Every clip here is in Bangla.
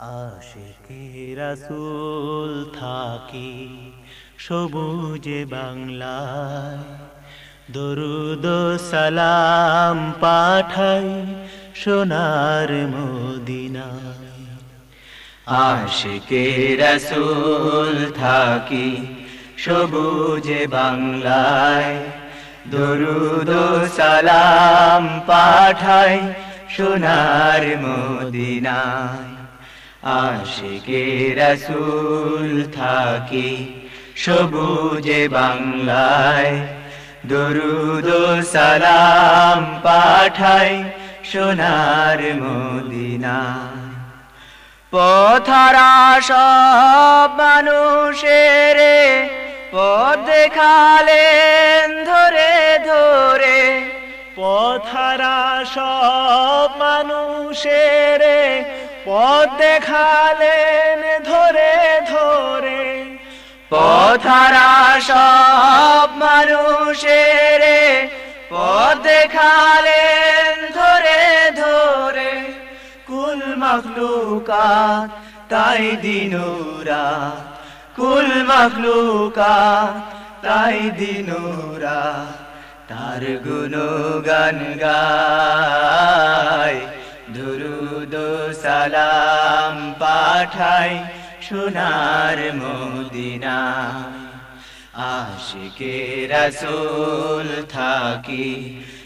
আশিকি রাসূল থাকি সবুজে বাংলায়। দরুদ সালাম পাঠাই সোনার মদিনায়। আশিকে রসুল থাকি সবুজে বাংলায়। দরুদ সালাম পাঠাই সোনার মদিনায়। আশিকে রসুল থাকি, সবুজে বাংলায় দরুদ সালাম পাঠাই সোনার মদিনায়। পথরা সব মানুষের পথ দেখালেন ধরে ধরে, পথারা সব মানুষের পথ দেখালেন ধরে ধরে, পথারা সব মানুষের, পথ দেখালেন ধরে ধরে, কুল মখলুকাত, তাই দিনুরা কুল মখলুকাত, তাই দিনুরা তার গুণগান গায়। দুরুদ সালাম পাঠাই সোনার মদিনা। আশিকে রসুল থাকি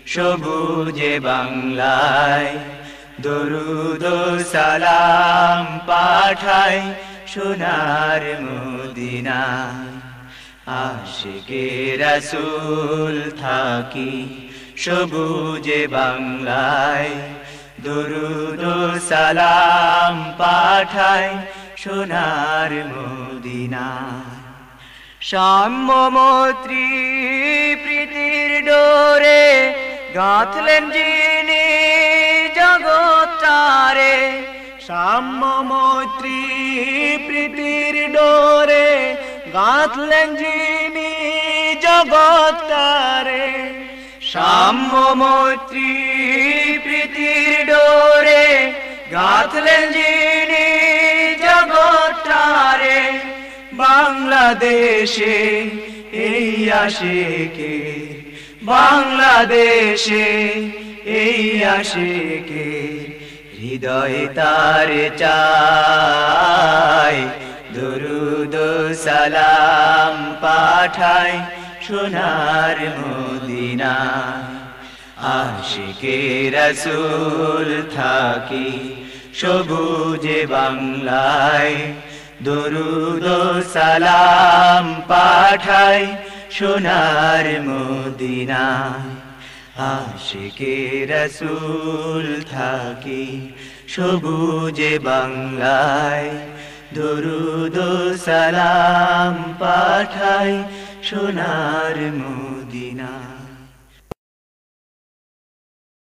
সবুজে বাংলায়। দরুদ সালাম পাঠাই সোনার মদিনা। আশিকে রসুল থাকি সবুজে বাংলায়। দরুদ সালাম পাঠাই সোনার মদিনা। সাম্যমৈত্রী প্রীতির ডোরে গাঁথলেন যিনি জগতারে সাম্য মৈত্রী প্রীতির ডোরে গাঁথলেন যিনি জগতারে সাম্যমৈত্রী প্রীতির ডোরে গাঁথলেন যিনি জগতারে বাংলাদেশে এই আসে কে বাংলাদেশে এই আশেকে হৃদয় তার চাই। দরুদ সালাম পাঠাই সোনার মদিনা আশিকে রসুল থাকি সবুজে বাংলায়। দরুদ সালাম পাঠাই সোনার মদিনা আশিকে রসুল থাকি সবুজে বাংলায়। দরুদ সালাম পাঠাই সোনার মদিনা